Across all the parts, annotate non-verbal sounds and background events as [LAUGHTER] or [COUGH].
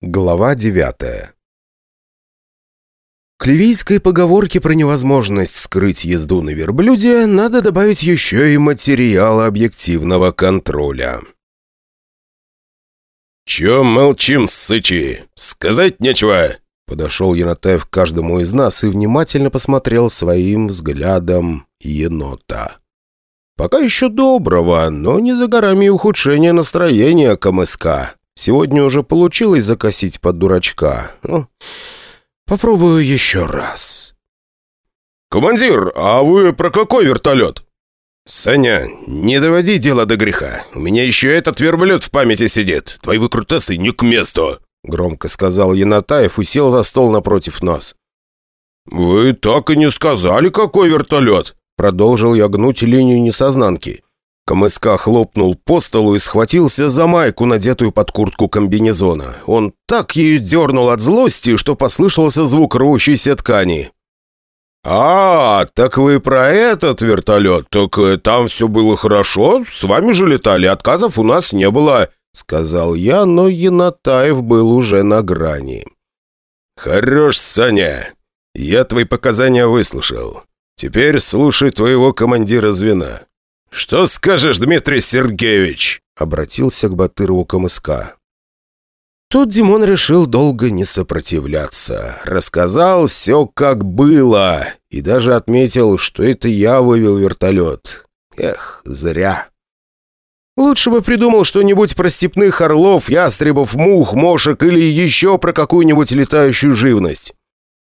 Глава девятая К ливийской поговорке про невозможность скрыть езду на верблюде надо добавить еще и материал объективного контроля. «Че молчим, сычи? Сказать нечего!» Подошел Янатаев к каждому из нас и внимательно посмотрел своим взглядом енота. Пока еще доброго, но не за горами ухудшения настроения КМСК. Сегодня уже получилось закосить под дурачка. Ну, попробую еще раз. «Командир, а вы про какой вертолет?» «Саня, не доводи дело до греха. У меня еще этот верблюд в памяти сидит. Твои выкрутасы не к месту», — громко сказал Янатаев и сел за стол напротив нас. «Вы так и не сказали, какой вертолет?» Продолжил я гнуть линию несознанки. КМСК хлопнул по столу и схватился за майку, надетую под куртку комбинезона. Он так ею дернул от злости, что послышался звук рвущейся ткани. «А, так вы про этот вертолет? Так э, там все было хорошо? С вами же летали, отказов у нас не было», — сказал я, но Янатаев был уже на грани. «Хорош, Саня. Я твои показания выслушал. Теперь слушай твоего командира звена. «Что скажешь, Дмитрий Сергеевич?» — обратился к Батырову КМСК. Тут Димон решил долго не сопротивляться. Рассказал все, как было, и даже отметил, что это я вывел вертолет. Эх, зря. Лучше бы придумал что-нибудь про степных орлов, ястребов, мух, мошек или еще про какую-нибудь летающую живность.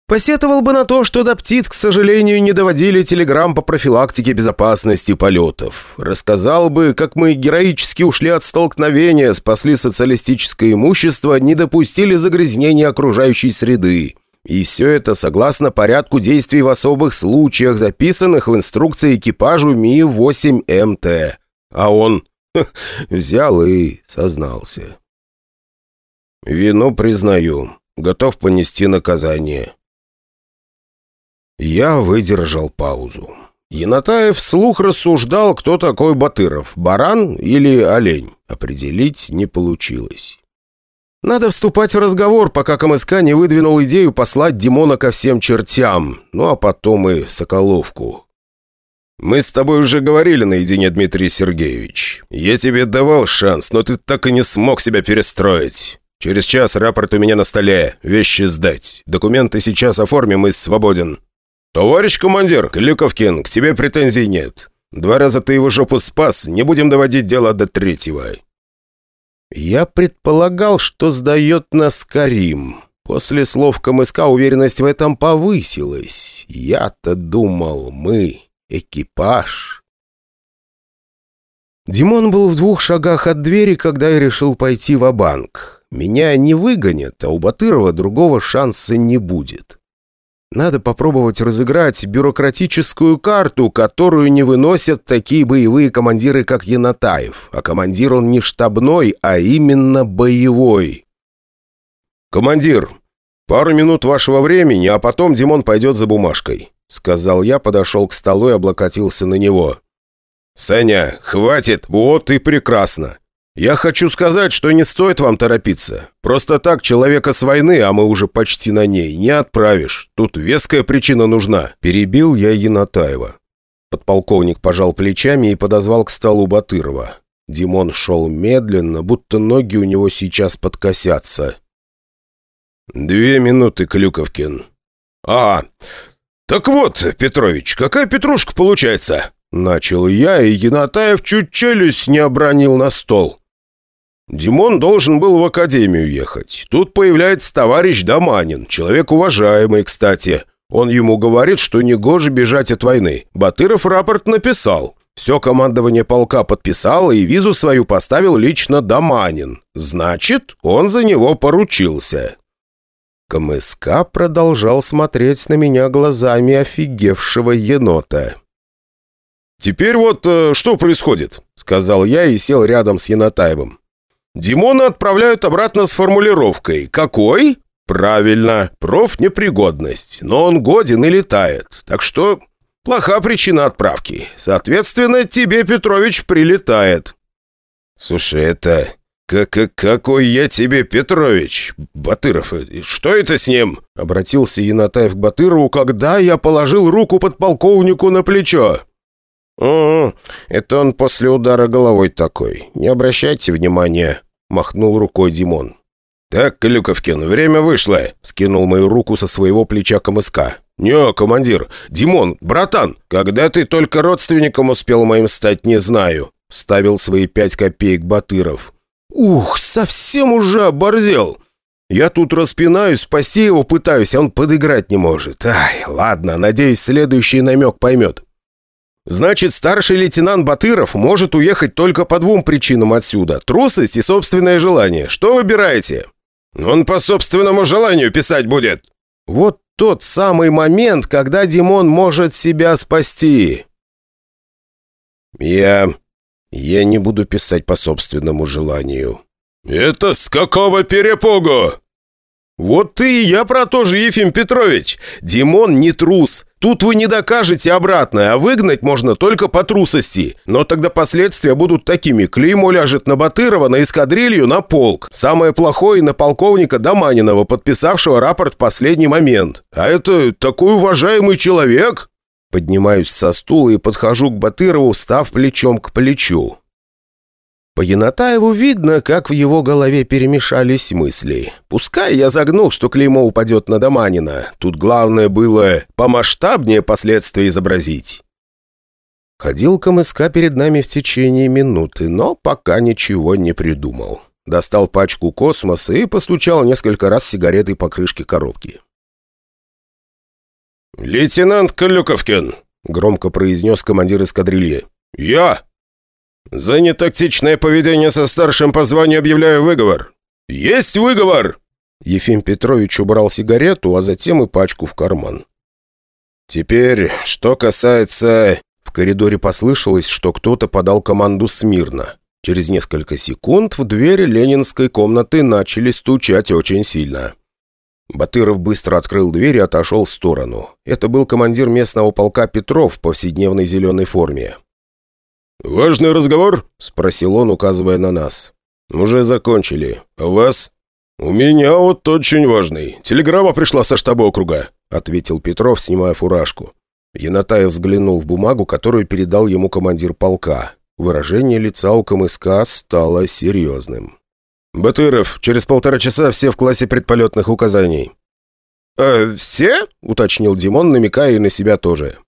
Посетовал бы на то, что до птиц, к сожалению, не доводили телеграмм по профилактике безопасности полетов. Рассказал бы, как мы героически ушли от столкновения, спасли социалистическое имущество, не допустили загрязнения окружающей среды. И все это согласно порядку действий в особых случаях, записанных в инструкции экипажу Ми-8МТ. А он [LAUGHS] взял и сознался. «Вину признаю. Готов понести наказание. Я выдержал паузу. Янатаев вслух рассуждал, кто такой Батыров, баран или олень. Определить не получилось. Надо вступать в разговор, пока КМСК не выдвинул идею послать Димона ко всем чертям, ну а потом и Соколовку. «Мы с тобой уже говорили наедине, Дмитрий Сергеевич. Я тебе давал шанс, но ты так и не смог себя перестроить. Через час рапорт у меня на столе, вещи сдать. Документы сейчас оформим и свободен». «Товарищ командир, Клюковкин, к тебе претензий нет. Два раза ты его жопу спас, не будем доводить дело до третьего». Я предполагал, что сдает нас Карим. После слов КМСК уверенность в этом повысилась. Я-то думал, мы экипаж. Димон был в двух шагах от двери, когда я решил пойти в банк Меня не выгонят, а у Батырова другого шанса не будет. Надо попробовать разыграть бюрократическую карту, которую не выносят такие боевые командиры, как Янатаев. А командир он не штабной, а именно боевой. «Командир, пару минут вашего времени, а потом Димон пойдет за бумажкой», сказал я, подошел к столу и облокотился на него. «Саня, хватит, вот и прекрасно. «Я хочу сказать, что не стоит вам торопиться. Просто так человека с войны, а мы уже почти на ней, не отправишь. Тут веская причина нужна», – перебил я Янатаева. Подполковник пожал плечами и подозвал к столу Батырова. Димон шел медленно, будто ноги у него сейчас подкосятся. «Две минуты, Клюковкин». «А, так вот, Петрович, какая петрушка получается?» Начал я, и Янатаев чуть челюсть не обронил на стол. Димон должен был в академию ехать. Тут появляется товарищ Доманин, человек уважаемый, кстати. Он ему говорит, что негоже бежать от войны. Батыров рапорт написал. Все командование полка подписало и визу свою поставил лично Доманин. Значит, он за него поручился. КМСК продолжал смотреть на меня глазами офигевшего енота. «Теперь вот э, что происходит?» — сказал я и сел рядом с Янатаевым. Димона отправляют обратно с формулировкой «Какой?» «Правильно, профнепригодность, но он годен и летает, так что плоха причина отправки. Соответственно, тебе, Петрович, прилетает». «Слушай, это как какой я тебе Петрович? Батыров, что это с ним?» Обратился Янатаев к Батырову, когда я положил руку подполковнику на плечо. «Угу, это он после удара головой такой. Не обращайте внимания», — махнул рукой Димон. «Так, Клюковкин, время вышло», — скинул мою руку со своего плеча КМСК. «Не, командир, Димон, братан, когда ты только родственником успел моим стать, не знаю», — ставил свои пять копеек Батыров. «Ух, совсем уже оборзел!» Я тут распинаюсь, спасти его пытаюсь, а он подыграть не может. Ай, ладно, надеюсь, следующий намек поймет. Значит, старший лейтенант Батыров может уехать только по двум причинам отсюда. Трусость и собственное желание. Что выбираете? Он по собственному желанию писать будет. Вот тот самый момент, когда Димон может себя спасти. Я... я не буду писать по собственному желанию. «Это с какого перепугу?» «Вот ты и я про то же, Ефим Петрович. Димон не трус. Тут вы не докажете обратное, а выгнать можно только по трусости. Но тогда последствия будут такими. Клеймо ляжет на Батырова, на эскадрилью, на полк. Самое плохое на полковника Доманинова, подписавшего рапорт в последний момент. А это такой уважаемый человек». Поднимаюсь со стула и подхожу к Батырову, став плечом к плечу. По Янатаеву видно, как в его голове перемешались мысли. Пускай я загнул, что клеймо упадет на Доманина. Тут главное было помасштабнее последствия изобразить. Ходил КМСК перед нами в течение минуты, но пока ничего не придумал. Достал пачку космоса и постучал несколько раз сигаретой по крышке коробки. «Лейтенант Калюковкин!» — громко произнес командир эскадрильи. «Я!» «За нетактичное поведение со старшим по званию объявляю выговор». «Есть выговор!» Ефим Петрович убрал сигарету, а затем и пачку в карман. «Теперь, что касается...» В коридоре послышалось, что кто-то подал команду смирно. Через несколько секунд в двери ленинской комнаты начали стучать очень сильно. Батыров быстро открыл дверь и отошел в сторону. Это был командир местного полка Петров в повседневной зеленой форме. «Важный разговор?» – спросил он, указывая на нас. «Уже закончили. А у вас?» «У меня вот очень важный. Телеграмма пришла со штаба округа», – ответил Петров, снимая фуражку. Янатаев взглянул в бумагу, которую передал ему командир полка. Выражение лица у КМСК стало серьезным. «Батыров, через полтора часа все в классе предполетных указаний». «Э, все?» – уточнил Димон, намекая и на себя тоже.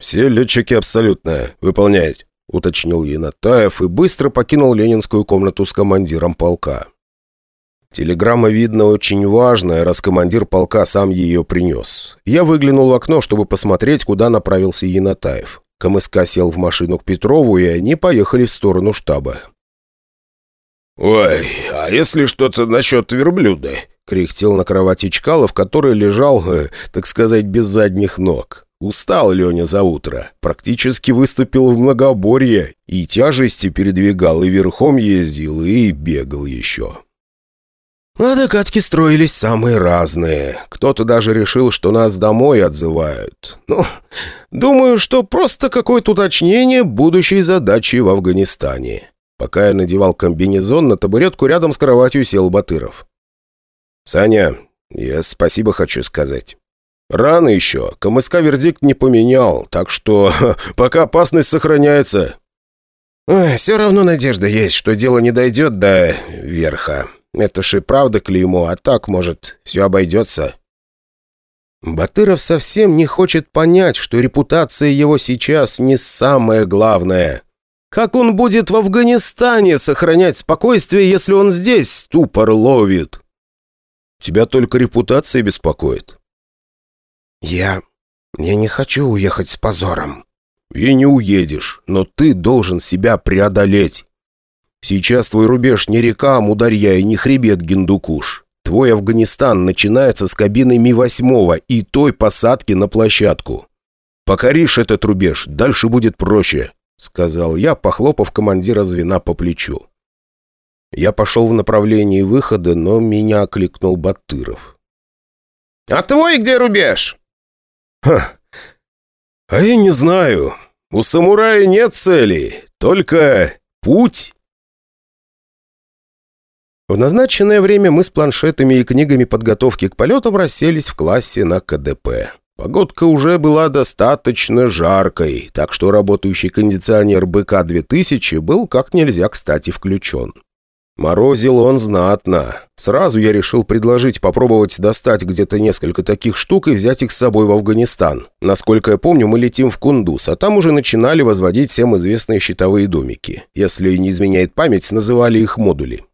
«Все летчики абсолютно. Выполняют». — уточнил Янатаев и быстро покинул ленинскую комнату с командиром полка. Телеграмма, видно, очень важная, раз командир полка сам ее принес. Я выглянул в окно, чтобы посмотреть, куда направился Янатаев. КМСК сел в машину к Петрову, и они поехали в сторону штаба. «Ой, а если что-то насчет верблюда?» — кряхтел на кровати Чкалов, который лежал, э, так сказать, без задних ног. Устал Леня за утро. Практически выступил в многоборье. И тяжести передвигал, и верхом ездил, и бегал еще. А докатки строились самые разные. Кто-то даже решил, что нас домой отзывают. Ну, думаю, что просто какое-то уточнение будущей задачи в Афганистане. Пока я надевал комбинезон, на табуретку рядом с кроватью сел Батыров. «Саня, я спасибо хочу сказать. «Рано еще. КМСК вердикт не поменял, так что [LAUGHS] пока опасность сохраняется». Ой, «Все равно надежда есть, что дело не дойдет до верха. Это ж и правда клеймо, а так, может, все обойдется». Батыров совсем не хочет понять, что репутация его сейчас не самое главное. Как он будет в Афганистане сохранять спокойствие, если он здесь ступор ловит? Тебя только репутация беспокоит. «Я... я не хочу уехать с позором». «И не уедешь, но ты должен себя преодолеть. Сейчас твой рубеж не река Мударья и не хребет Гиндукуш. Твой Афганистан начинается с кабины Ми-8 и той посадки на площадку. Покоришь этот рубеж, дальше будет проще», — сказал я, похлопав командира звена по плечу. Я пошел в направлении выхода, но меня окликнул Батыров. «А твой где рубеж?» Ха. А я не знаю. У самурая нет цели, только путь. В назначенное время мы с планшетами и книгами подготовки к полетам расселись в классе на КДП. Погодка уже была достаточно жаркой, так что работающий кондиционер БК-2000 был как нельзя кстати включен. Морозил он знатно. Сразу я решил предложить попробовать достать где-то несколько таких штук и взять их с собой в Афганистан. Насколько я помню, мы летим в Кундус, а там уже начинали возводить всем известные щитовые домики. Если не изменяет память, называли их модули.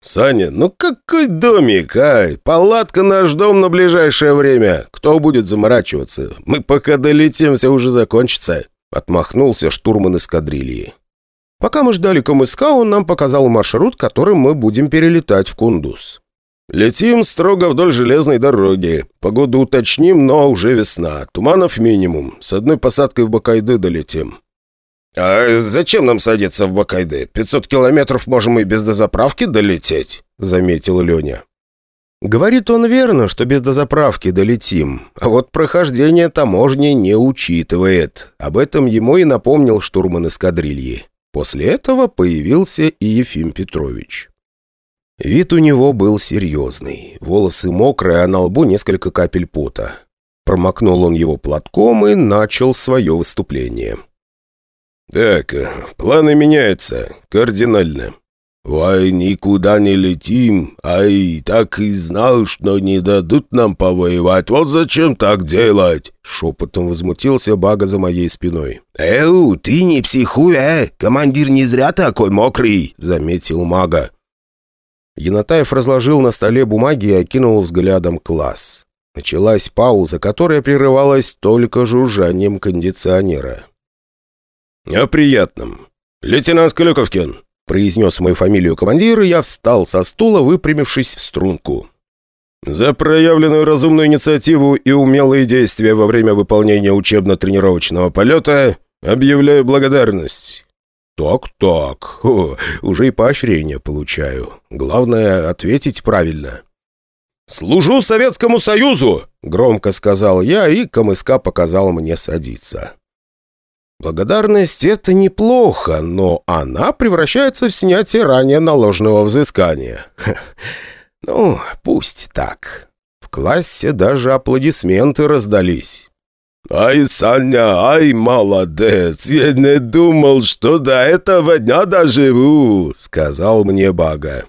«Саня, ну какой домик, а? Палатка наш дом на ближайшее время. Кто будет заморачиваться? Мы пока долетим, все уже закончится», — отмахнулся штурман эскадрильи. Пока мы ждали КМСК, он нам показал маршрут, которым мы будем перелетать в Кундус. «Летим строго вдоль железной дороги. Погоду уточним, но уже весна. Туманов минимум. С одной посадкой в Бакайды долетим». «А зачем нам садиться в Бакайды? 500 километров можем и без дозаправки долететь», — заметил Леня. Говорит он верно, что без дозаправки долетим, а вот прохождение таможни не учитывает. Об этом ему и напомнил штурман эскадрильи. После этого появился и Ефим Петрович. Вид у него был серьезный. Волосы мокрые, а на лбу несколько капель пота. Промокнул он его платком и начал свое выступление. «Так, планы меняются. Кардинально. Вай, никуда не летим, ай, так и знал, что не дадут нам повоевать. Вот зачем так делать?» Шепотом возмутился Бага за моей спиной. «Эу, ты не психуй, э! Командир не зря такой мокрый!» — заметил Мага. Янатаев разложил на столе бумаги и окинул взглядом класс. Началась пауза, которая прерывалась только жужжанием кондиционера. «О приятном. Лейтенант Клюковкин», — произнес мою фамилию командир, и я встал со стула, выпрямившись в струнку. «За проявленную разумную инициативу и умелые действия во время выполнения учебно-тренировочного полета объявляю благодарность». «Так-так, уже и поощрение получаю. Главное, ответить правильно». «Служу Советскому Союзу!» — громко сказал я, и КМСК показал мне садиться. Благодарность – это неплохо, но она превращается в снятие ранее наложенного взыскания. [LAUGHS] Ну, пусть так. В классе даже аплодисменты раздались. «Ай, Саня, ай, молодец! Я не думал, что до этого дня доживу!» — сказал мне Бага.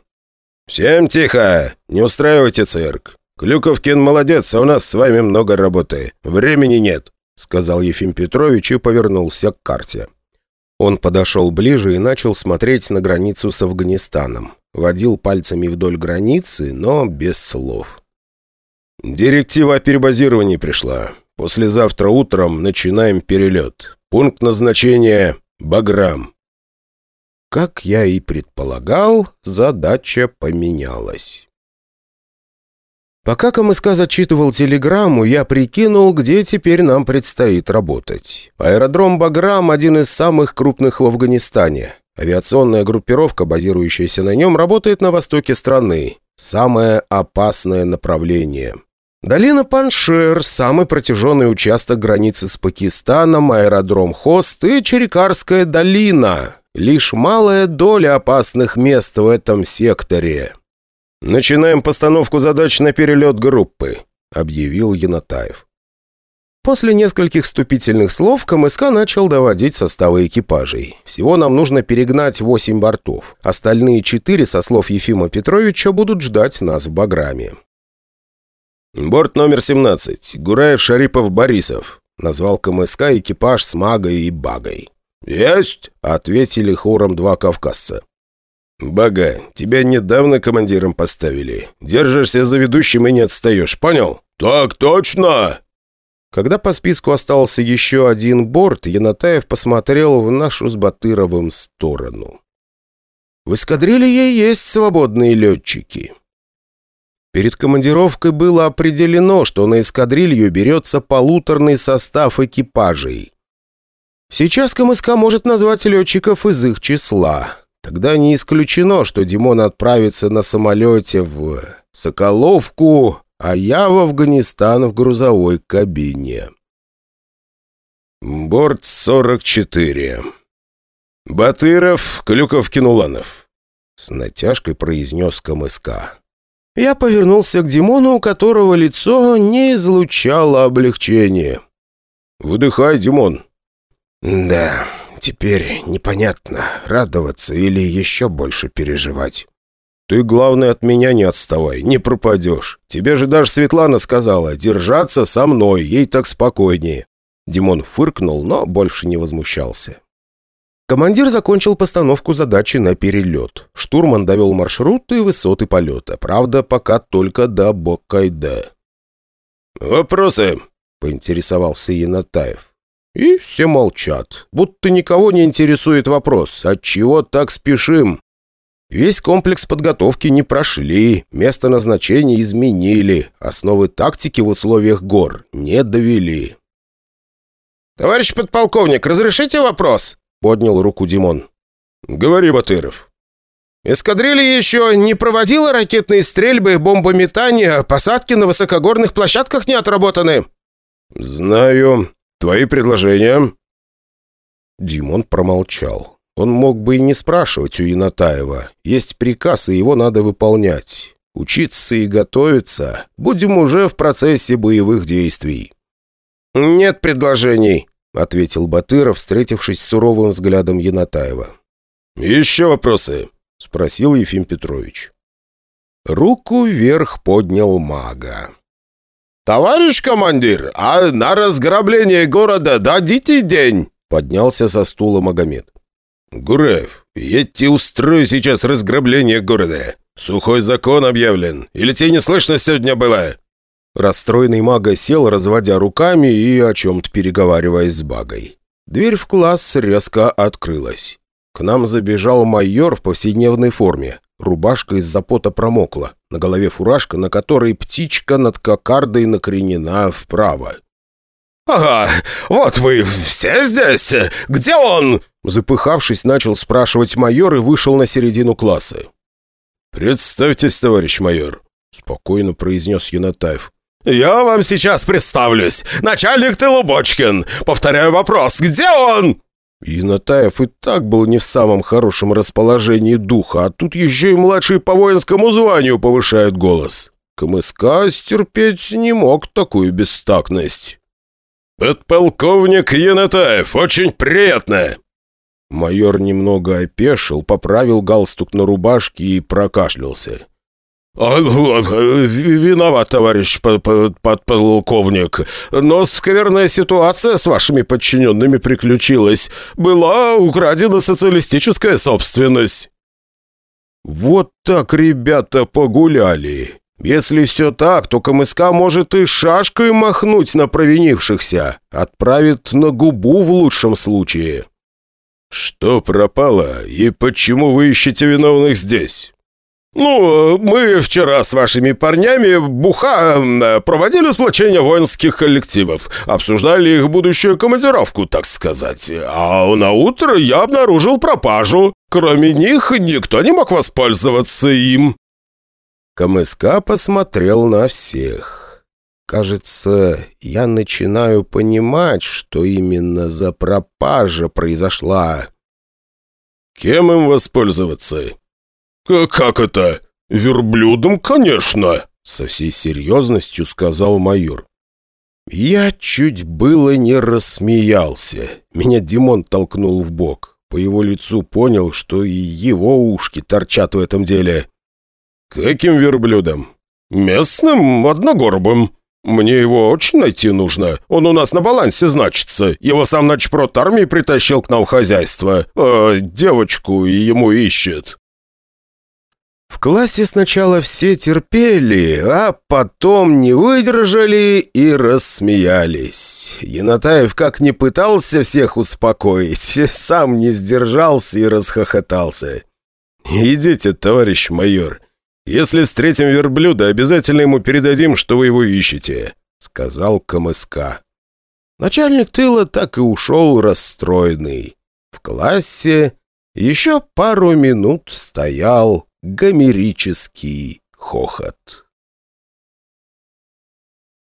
«Всем тихо! Не устраивайте цирк! Клюковкин молодец, а у нас с вами много работы. Времени нет сказал Ефим Петрович и повернулся к карте. Он подошел ближе и начал смотреть на границу с Афганистаном. Водил пальцами вдоль границы, но без слов. «Директива о перебазировании пришла. Послезавтра утром начинаем перелет. Пункт назначения – Баграм». Как я и предполагал, задача поменялась. Пока КМСК зачитывал телеграмму, я прикинул, где теперь нам предстоит работать. Аэродром «Баграм» – один из самых крупных в Афганистане. Авиационная группировка, базирующаяся на нем, работает на востоке страны. Самое опасное направление. Долина Паншер – самый протяженный участок границы с Пакистаном, аэродром Хост и Черекарская долина. Лишь малая доля опасных мест в этом секторе. «Начинаем постановку задач на перелет группы», — объявил Янатаев. После нескольких вступительных слов КМСК начал доводить составы экипажей. Всего нам нужно перегнать 8 бортов. Остальные четыре, со слов Ефима Петровича, будут ждать нас в Баграме. «Борт номер 17. Гураев, Шарипов, Борисов», — назвал КМСК экипаж с Магой и Багой. «Есть!» — ответили хором два кавказца. «Бага, тебя недавно командиром поставили. Держишься за ведущим и не отстаешь, понял?» «Так точно!» Когда по списку остался еще один борт, Янатаев посмотрел в нашу с Батыровым сторону. В эскадрилье есть свободные летчики. Перед командировкой было определено, что на эскадрилью берется полуторный состав экипажей. Сейчас КМСК может назвать летчиков из их числа. Тогда не исключено, что Димон отправится на самолете в Соколовку, а я в Афганистан в грузовой кабине. Борт 44. Батыров, Клюков, Кинуланов. с натяжкой произнес КМСК. Я повернулся к Димону, у которого лицо не излучало облегчения. «Выдыхай, Димон». «Да, теперь непонятно, радоваться или еще больше переживать». «Ты, главное, от меня не отставай, не пропадешь. Тебе же даже Светлана сказала, держаться со мной, ей так спокойнее». Димон фыркнул, но больше не возмущался. Командир закончил постановку задачи на перелет. Штурман довел маршрут и высоты полета. Правда, пока только до Боккайда. «Вопросы?» — поинтересовался Янатаев. И все молчат, будто никого не интересует вопрос, от чего так спешим. Весь комплекс подготовки не прошли, место назначения изменили, основы тактики в условиях гор не довели. «Товарищ подполковник, разрешите вопрос?» — поднял руку Димон. «Говори, Батыров». «Эскадрилья еще не проводила ракетные стрельбы, бомбометания, посадки на высокогорных площадках не отработаны?» «Знаю. Твои предложения?» Димон промолчал. Он мог бы и не спрашивать у Янатаева. Есть приказ, и его надо выполнять. Учиться и готовиться. Будем уже в процессе боевых действий. «Нет предложений», — ответил Батыров, встретившись с суровым взглядом Янатаева. «Еще вопросы?» — спросил Ефим Петрович. Руку вверх поднял мага. «Товарищ командир, а на разграбление города дадите день?» Поднялся со стула Магомед. «Гураев, я тебе устрою сейчас разграбление города. Сухой закон объявлен. Или тебе не слышно сегодня было?» Расстроенный мага сел, разводя руками и о чем-то переговариваясь с багой. Дверь в класс резко открылась. К нам забежал майор в повседневной форме. Рубашка из-за пота промокла. На голове фуражка, на которой птичка над кокардой накренена вправо. «Ага, вот вы все здесь? Где он?» Запыхавшись, начал спрашивать майор и вышел на середину класса. «Представьтесь, товарищ майор», — спокойно произнес Янатаев. «Я вам сейчас представлюсь. Начальник Тылубочкин. Повторяю вопрос. Где он?» Янатаев и так был не в самом хорошем расположении духа, а тут еще и младшие по воинскому званию повышают голос. КМСК стерпеть не мог такую бестактность. «Подполковник Янатаев, очень приятно!» Майор немного опешил, поправил галстук на рубашке и прокашлялся. «Виноват, товарищ подполковник, но скверная ситуация с вашими подчиненными приключилась. Была украдена социалистическая собственность». «Вот так ребята погуляли. Если все так, то КМСК может и шашкой махнуть на провинившихся. Отправит на губу в лучшем случае». «Что пропало и почему вы ищете виновных здесь?» «Ну, мы вчера с вашими парнями буха проводили сплочение воинских коллективов, обсуждали их будущую командировку, так сказать. А на утро я обнаружил пропажу. Кроме них никто не мог воспользоваться им». КМСК посмотрел на всех. Кажется, я начинаю понимать, что именно за пропажа произошла. «Кем им воспользоваться?» «Как это? Верблюдом, конечно!» Со всей серьезностью сказал майор. Я чуть было не рассмеялся. Меня Димон толкнул в бок. По его лицу понял, что и его ушки торчат в этом деле. «Каким верблюдом?» «Местным, одногорбым. Мне его очень найти нужно. Он у нас на балансе значится. Его сам начпрот армии притащил к нам в хозяйство. Э, девочку ему ищет». В классе сначала все терпели, а потом не выдержали и рассмеялись. Янатаев как не пытался всех успокоить, [LAUGHS] сам не сдержался и расхохотался. «Идите, товарищ майор. Если встретим верблюда, обязательно ему передадим, что вы его ищете», — сказал КМСК. Начальник тыла так и ушел расстроенный. В классе еще пару минут стоял гомерический хохот.